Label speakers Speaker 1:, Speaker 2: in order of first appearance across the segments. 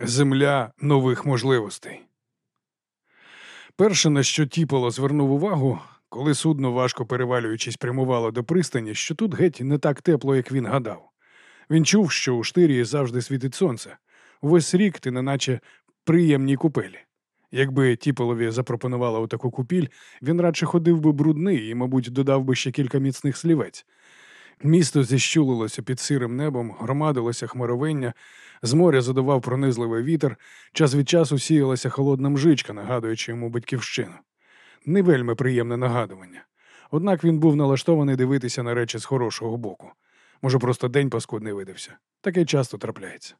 Speaker 1: Земля нових можливостей. Перше, на що тіпало звернув увагу, коли судно, важко перевалюючись, прямувало до пристані, що тут геть не так тепло, як він гадав. Він чув, що у штирії завжди світить сонце. Увесь рік ти, неначе приємній купелі. Якби Тіполові запропонувала таку купіль, він радше ходив би брудний і, мабуть, додав би ще кілька міцних слівець. Місто зіщулилося під сирим небом, громадилося хмаровиння, з моря задував пронизливий вітер, час від часу сіялася холодна мжичка, нагадуючи йому батьківщину. Не вельми приємне нагадування. Однак він був налаштований дивитися на речі з хорошого боку. Може, просто день паскудний видався. Таке часто трапляється.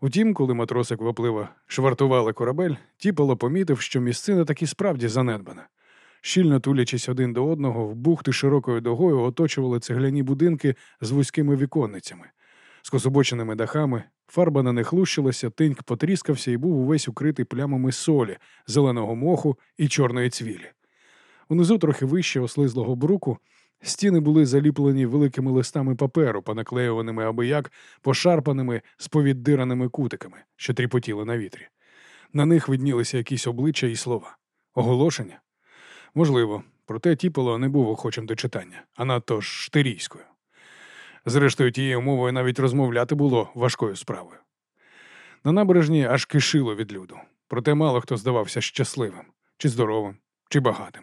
Speaker 1: Утім, коли матроси квапливо швартували корабель, тіпало помітив, що місцина таки справді занедбана. Щільно тулячись один до одного, в бухти широкою догою оточували цегляні будинки з вузькими віконницями, з кособоченими дахами, фарба на них лущилася, тиньк потріскався і був увесь укритий плямами солі, зеленого моху і чорної цвілі. Унизу трохи вище ослизлого бруку стіни були заліплені великими листами паперу, понаклеюваними аби як пошарпаними сповіддираними кутиками, що тріпотіли на вітрі. На них виднілися якісь обличчя і слова. Оголошення? Можливо, проте Тіполо не був охочим до читання, а надто ж штирійською. Зрештою, тією мовою навіть розмовляти було важкою справою. На набережні аж кишило від люду, проте мало хто здавався щасливим, чи здоровим, чи багатим.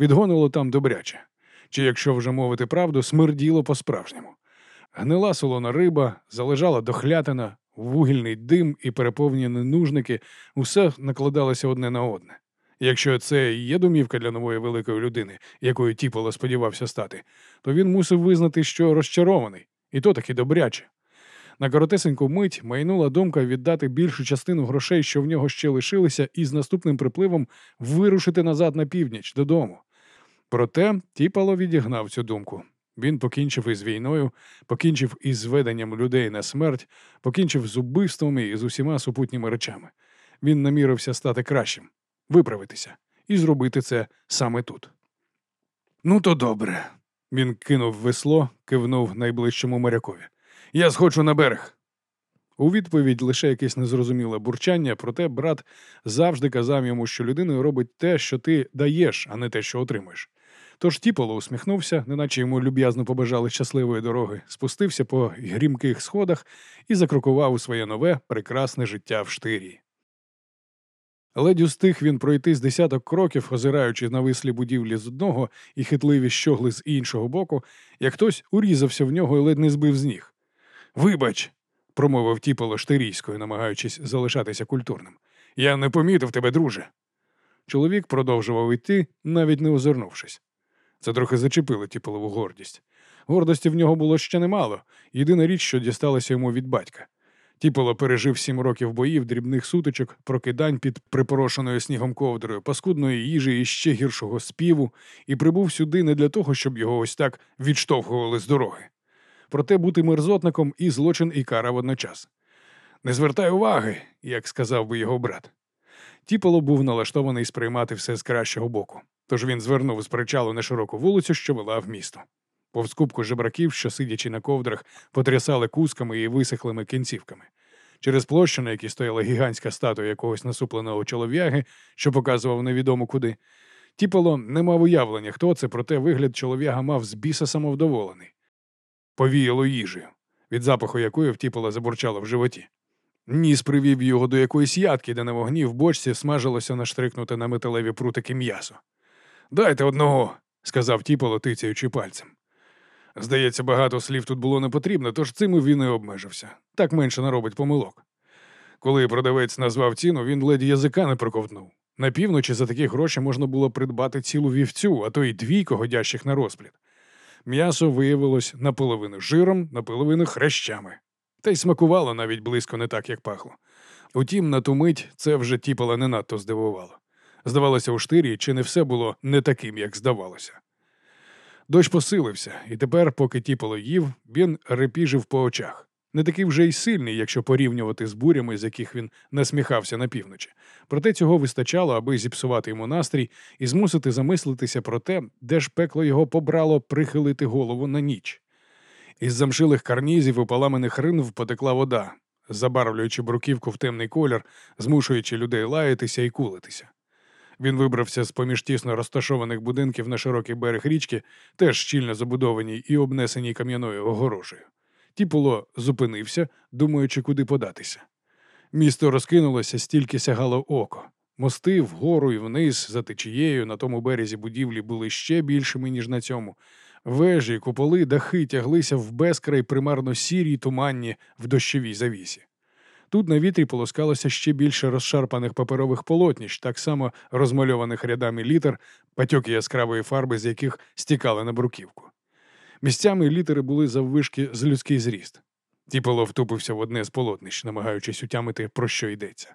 Speaker 1: Відгонило там добряче, чи, якщо вже мовити правду, смерділо по-справжньому. Гнила солона риба, залежала дохлятина, вугільний дим і переповнені нужники усе накладалося одне на одне. Якщо це і є домівка для нової великої людини, якою Тіполо сподівався стати, то він мусив визнати, що розчарований, і то таки добряче. На коротесеньку мить майнула думка віддати більшу частину грошей, що в нього ще лишилися, і з наступним припливом вирушити назад на північ додому. Проте Тіпало відігнав цю думку. Він покінчив із війною, покінчив із зведенням людей на смерть, покінчив з убивствами і з усіма супутніми речами. Він намірився стати кращим виправитися і зробити це саме тут. Ну, то добре. Він кинув весло, кивнув найближчому морякові. Я схочу на берег. У відповідь лише якесь незрозуміле бурчання, проте брат завжди казав йому, що людиною робить те, що ти даєш, а не те, що отримуєш. Тож Тіполо усміхнувся, неначе йому люб'язно побажали щасливої дороги, спустився по грімких сходах і закрокував у своє нове прекрасне життя в штирії. Ледь устиг він пройти з десяток кроків, озираючи на вислі будівлі з одного і хитливі щогли з іншого боку, як хтось урізався в нього і ледь не збив з ніг. Вибач, промовив тіпало штирійською, намагаючись залишатися культурним. Я не помітив тебе, друже. Чоловік продовжував йти, навіть не озирнувшись. Це трохи зачепило тіполову гордість. Гордості в нього було ще немало, єдина річ, що дісталася йому від батька. Тіполо пережив сім років боїв, дрібних сутичок, прокидань під припорошеною снігом ковдрою, паскудної їжі і ще гіршого співу, і прибув сюди не для того, щоб його ось так відштовхували з дороги. Проте бути мерзотником і злочин, і кара водночас. Не звертай уваги, як сказав би його брат. Тіполо був налаштований сприймати все з кращого боку, тож він звернув з причалу на широку вулицю, що вела в місто повз кубку жебраків, що, сидячи на ковдрах, потрясали кусками і висихлими кінцівками. Через площу, на якій стояла гігантська статуя якогось насупленого чолов'яги, що показував невідомо куди. Тіпало не мав уявлення, хто це, проте вигляд чолов'яга мав з біса самовдоволений. Повіяло їжею, від запаху якої втіпало забурчало в животі. Ніс привів його до якоїсь ядки, де на вогні в бочці смажилося наштрикнуте на металеві прутики м'ясо. Дайте одного, сказав тіпало, тицяючи пальцем. Здається, багато слів тут було не потрібно, тож цим він і обмежився. Так менше наробить помилок. Коли продавець назвав ціну, він ледь язика не проковтнув. На півночі за такі гроші можна було придбати цілу вівцю, а то й двійко годящих на розплід. М'ясо виявилось наполовину жиром, наполовину хрещами. Та й смакувало навіть близько не так, як пахло. Утім, на ту мить це вже тіпала не надто здивувало. Здавалося, у штирі, чи не все було не таким, як здавалося. Дощ посилився, і тепер, поки тіпало їв, він репіжив по очах. Не такий вже й сильний, якщо порівнювати з бурями, з яких він насміхався на півночі. Проте цього вистачало, аби зіпсувати йому настрій і змусити замислитися про те, де ж пекло його побрало прихилити голову на ніч. Із замшилих карнізів і поламаних ринв потекла вода. забарвлюючи бруківку в темний колір, змушуючи людей лаятися і кулитися. Він вибрався з поміж тісно розташованих будинків на широкий берег річки, теж щільно забудованій і обнесеній кам'яною огорожею. Тіпуло зупинився, думаючи, куди податися. Місто розкинулося, стільки сягало око. Мости вгору і вниз, за течією, на тому березі будівлі були ще більшими, ніж на цьому. Вежі, куполи, дахи тяглися в безкрай примарно сірій туманні в дощовій завісі. Тут на вітрі полоскалося ще більше розшарпаних паперових полотніч, так само розмальованих рядами літер, патьоки яскравої фарби, з яких стікали на бруківку. Місцями літери були заввишки з людський зріст. Тіполо втупився в одне з полотнищ, намагаючись утямити, про що йдеться.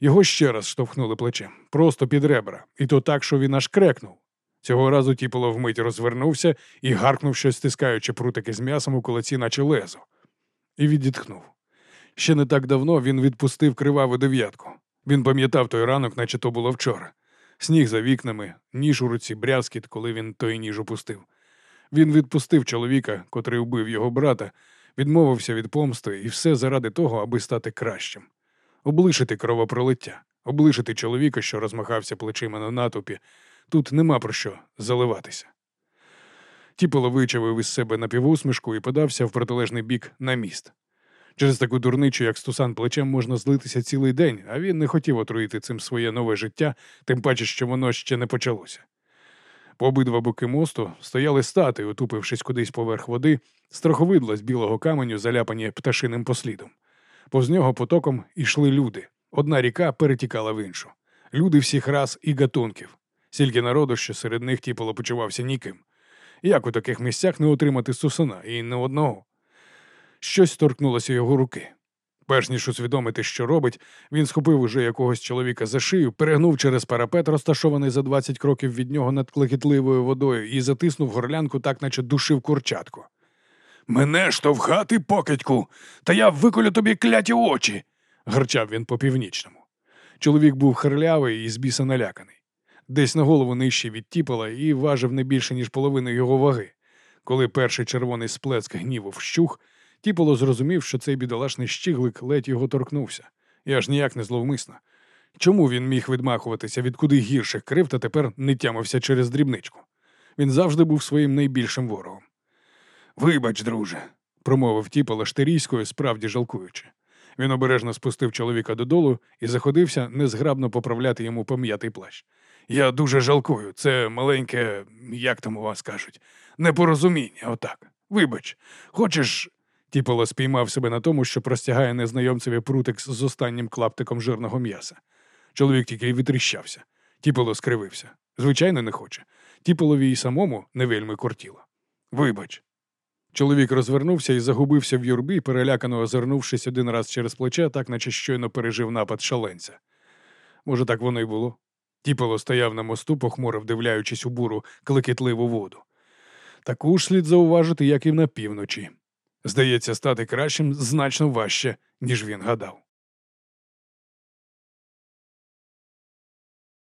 Speaker 1: Його ще раз штовхнули плечем, просто під ребра, і то так, що він аж крекнув. Цього разу Тіполо вмить розвернувся і гаркнув щось, стискаючи прутики з м'ясом у кулаці, наче лезо, і відітхнув. Ще не так давно він відпустив криваву дев'ятку. Він пам'ятав той ранок, наче то було вчора. Сніг за вікнами, ніж у руці, брязкіт, коли він той ніж опустив. Він відпустив чоловіка, котрий убив його брата, відмовився від помсти і все заради того, аби стати кращим, облишити кровопролиття, облишити чоловіка, що розмахався плечима на натовпі. Тут нема про що заливатися. Тіпало вичавив із себе напівусмішку і подався в протилежний бік на міст. Через таку дурничу, як стусан плечем, можна злитися цілий день, а він не хотів отруїти цим своє нове життя, тим паче, що воно ще не почалося. По обидва боки мосту стояли стати, утупившись кудись поверх води, страховидла з білого каменю, заляпані пташиним послідом. Повз нього потоком ішли люди. Одна ріка перетікала в іншу. Люди всіх рас і гатунків. Стільки народу, що серед них тіпало почувався ніким. Як у таких місцях не отримати сусана і не одного? Щось торкнулося його руки. Перш ніж усвідомити, що робить, він схопив уже якогось чоловіка за шию, перегнув через парапет, розташований за 20 кроків від нього над клекітливою водою, і затиснув горлянку, так наче душив курчатку. Мене штовхати, покидьку, та я виколю тобі кляті очі. гарчав він по північному. Чоловік був херлявий і з біса наляканий. Десь на голову нижче від тіпала і важив не більше, ніж половину його ваги. Коли перший червоний сплеск гніву вщух, Тіполо зрозумів, що цей бідолашний щиглик ледь його торкнувся, і аж ніяк не зловмисно. Чому він міг відмахуватися від куди гірших крив та тепер не тямився через дрібничку? Він завжди був своїм найбільшим ворогом. Вибач, друже, промовив Тіполо штирійською, справді жалкуючи. Він обережно спустив чоловіка додолу і заходився незграбно поправляти йому пом'ятий плащ. Я дуже жалкую, це маленьке, як там у вас кажуть, непорозуміння, отак. Вибач, хочеш, Тіполо спіймав себе на тому, що простягає незнайомцеві прутик з останнім клаптиком жирного м'яса. Чоловік тільки витріщався. Тіполо скривився. Звичайно, не хоче. Тіполові й самому не вельми кортіло. Вибач. Чоловік розвернувся і загубився в юрбі, перелякано озирнувшись один раз через плече, так наче щойно пережив напад шаленця. Може, так воно й було. Тіполо стояв на мосту, похмуро вдивляючись у буру клекітливу воду. Таку ж слід зауважити, як і на півночі. Здається, стати кращим значно важче, ніж він гадав.